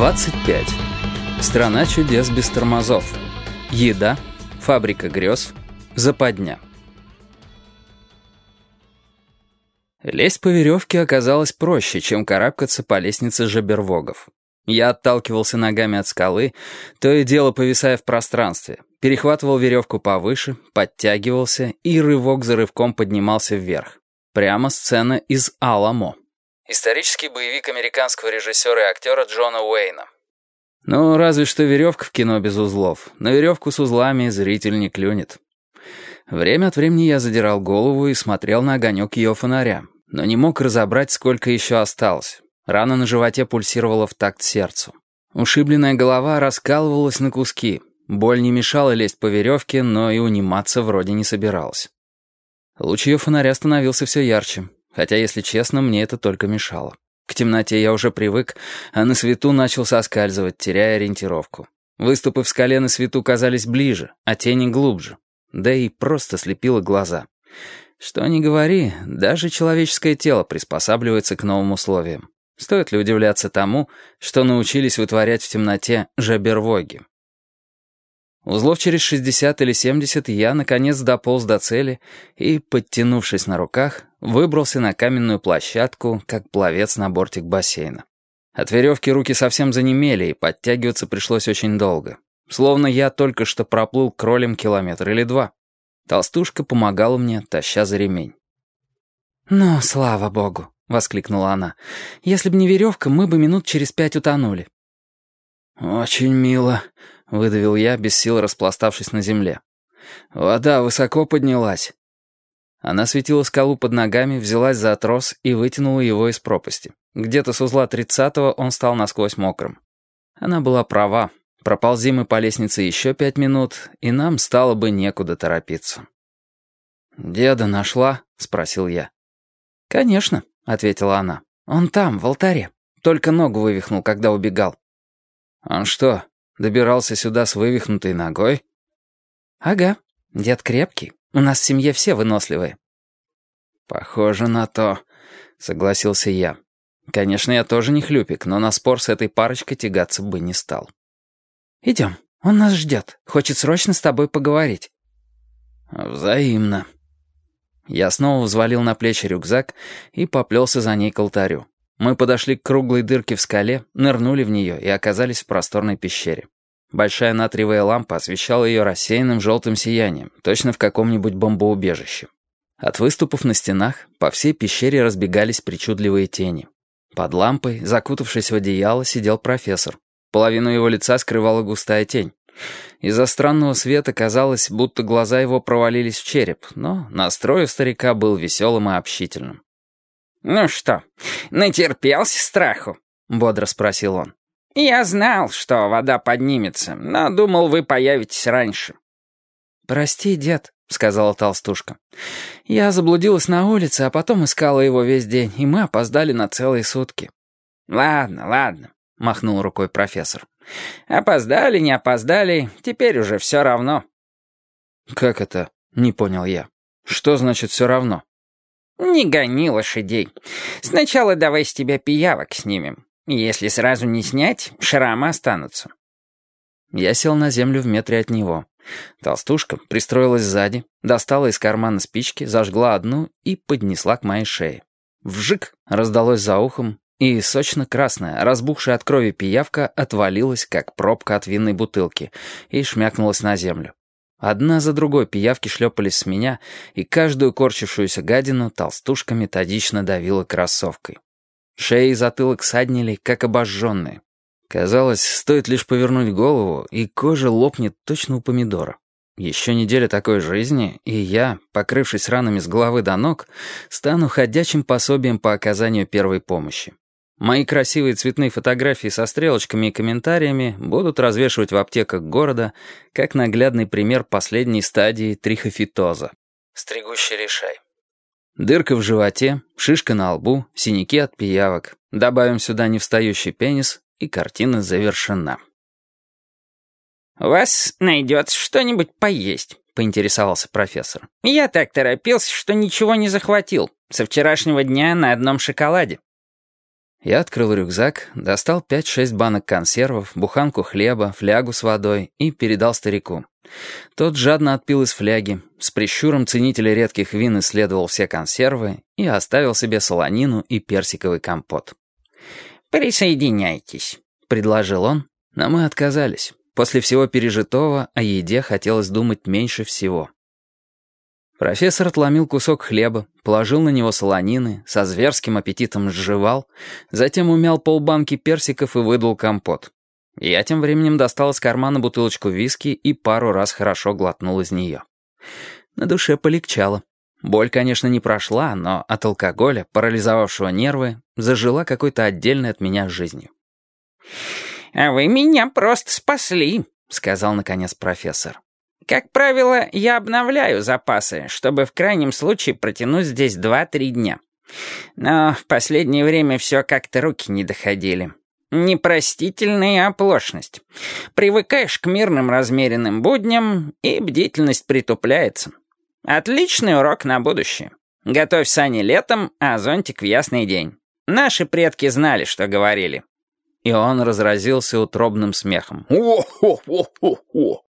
25. Страна чудес без тормозов. Еда. Фабрика грез. Западня. Лезть по веревке оказалось проще, чем карабкаться по лестнице жабервогов. Я отталкивался ногами от скалы, то и дело повисая в пространстве, перехватывал веревку повыше, подтягивался и рывок за рывком поднимался вверх. Прямо сцена из «Аламо». Исторический боевик американского режиссера и актера Джона Уэйна. Ну, разве что веревка в кино без узлов. На веревку с узлами зритель не клюнет. Время от времени я задирал голову и смотрел на огонек ее фонаря, но не мог разобрать, сколько еще осталось. Рана на животе пульсировала в такт сердцу. Ушибленная голова раскалывалась на куски. Боль не мешала лезть по веревке, но и униматься вроде не собиралась. Луч ее фонаря становился все ярче, хотя, если честно, мне это только мешало. К темноте я уже привык, а на свету начал соскальзывать, теряя ориентировку. Выступы в скале на свету казались ближе, а тени глубже да и просто слепило глаза. Что ни говори, даже человеческое тело приспосабливается к новым условиям. Стоит ли удивляться тому, что научились вытворять в темноте жабервоги? Узлов через 60 или 70 я, наконец, дополз до цели и, подтянувшись на руках, выбрался на каменную площадку, как пловец на бортик бассейна. От веревки руки совсем занемели, и подтягиваться пришлось очень долго. Словно я только что проплыл кролем километр или два. Толстушка помогала мне, таща за ремень. «Ну, слава богу!» — воскликнула она. «Если бы не веревка, мы бы минут через пять утонули». «Очень мило», — выдавил я, без сил распластавшись на земле. «Вода высоко поднялась». Она светила скалу под ногами, взялась за трос и вытянула его из пропасти. Где-то с узла тридцатого он стал насквозь мокрым. Она была права. Проползи мы по лестнице еще пять минут, и нам стало бы некуда торопиться. «Деда нашла?» — спросил я. «Конечно», — ответила она. «Он там, в алтаре. Только ногу вывихнул, когда убегал». «Он что, добирался сюда с вывихнутой ногой?» «Ага. Дед крепкий. У нас в семье все выносливые». «Похоже на то», — согласился я. Конечно, я тоже не хлюпик, но на спор с этой парочкой тягаться бы не стал. «Идем, он нас ждет, хочет срочно с тобой поговорить». «Взаимно». Я снова взвалил на плечи рюкзак и поплелся за ней к алтарю. Мы подошли к круглой дырке в скале, нырнули в нее и оказались в просторной пещере. Большая натриевая лампа освещала ее рассеянным желтым сиянием, точно в каком-нибудь бомбоубежище. От выступов на стенах по всей пещере разбегались причудливые тени. Под лампой, закутавшись в одеяло, сидел профессор, Половину его лица скрывала густая тень. Из-за странного света казалось, будто глаза его провалились в череп, но настрой у старика был веселым и общительным. «Ну что, натерпелся страху?» — бодро спросил он. «Я знал, что вода поднимется, но думал, вы появитесь раньше». «Прости, дед», — сказала толстушка. «Я заблудилась на улице, а потом искала его весь день, и мы опоздали на целые сутки». «Ладно, ладно махнул рукой профессор. «Опоздали, не опоздали, теперь уже все равно». «Как это?» — не понял я. «Что значит «все равно»?» «Не гони лошадей. Сначала давай с тебя пиявок снимем. Если сразу не снять, шрамы останутся». Я сел на землю в метре от него. Толстушка пристроилась сзади, достала из кармана спички, зажгла одну и поднесла к моей шее. Вжик раздалось за ухом, и сочно-красная, разбухшая от крови пиявка отвалилась, как пробка от винной бутылки, и шмякнулась на землю. Одна за другой пиявки шлепались с меня, и каждую корчившуюся гадину толстушка методично давила кроссовкой. Шеи и затылок саднили, как обожженные. Казалось, стоит лишь повернуть голову, и кожа лопнет точно у помидора. Еще неделя такой жизни, и я, покрывшись ранами с головы до ног, стану ходячим пособием по оказанию первой помощи. Мои красивые цветные фотографии со стрелочками и комментариями будут развешивать в аптеках города как наглядный пример последней стадии трихофитоза. Стригущий решай. Дырка в животе, шишка на лбу, синяки от пиявок. Добавим сюда невстающий пенис, и картина завершена. «У вас найдется что-нибудь поесть?» — поинтересовался профессор. «Я так торопился, что ничего не захватил. Со вчерашнего дня на одном шоколаде». Я открыл рюкзак, достал пять-шесть банок консервов, буханку хлеба, флягу с водой и передал старику. Тот жадно отпил из фляги, с прищуром ценителя редких вин исследовал все консервы и оставил себе солонину и персиковый компот. «Присоединяйтесь», — предложил он, но мы отказались. После всего пережитого о еде хотелось думать меньше всего. Профессор отломил кусок хлеба, положил на него солонины, со зверским аппетитом сживал, затем умял полбанки персиков и выдал компот. Я тем временем достал из кармана бутылочку виски и пару раз хорошо глотнул из нее. На душе полегчало. Боль, конечно, не прошла, но от алкоголя, парализовавшего нервы, зажила какой-то отдельной от меня жизнью. «А вы меня просто спасли», — сказал наконец профессор. Как правило, я обновляю запасы, чтобы в крайнем случае протянуть здесь 2-3 дня. Но в последнее время все как-то руки не доходили. Непростительная оплошность. Привыкаешь к мирным размеренным будням, и бдительность притупляется. Отличный урок на будущее. Готовь сани летом, а зонтик в ясный день. Наши предки знали, что говорили. И он разразился утробным смехом. «О-хо-хо-хо-хо!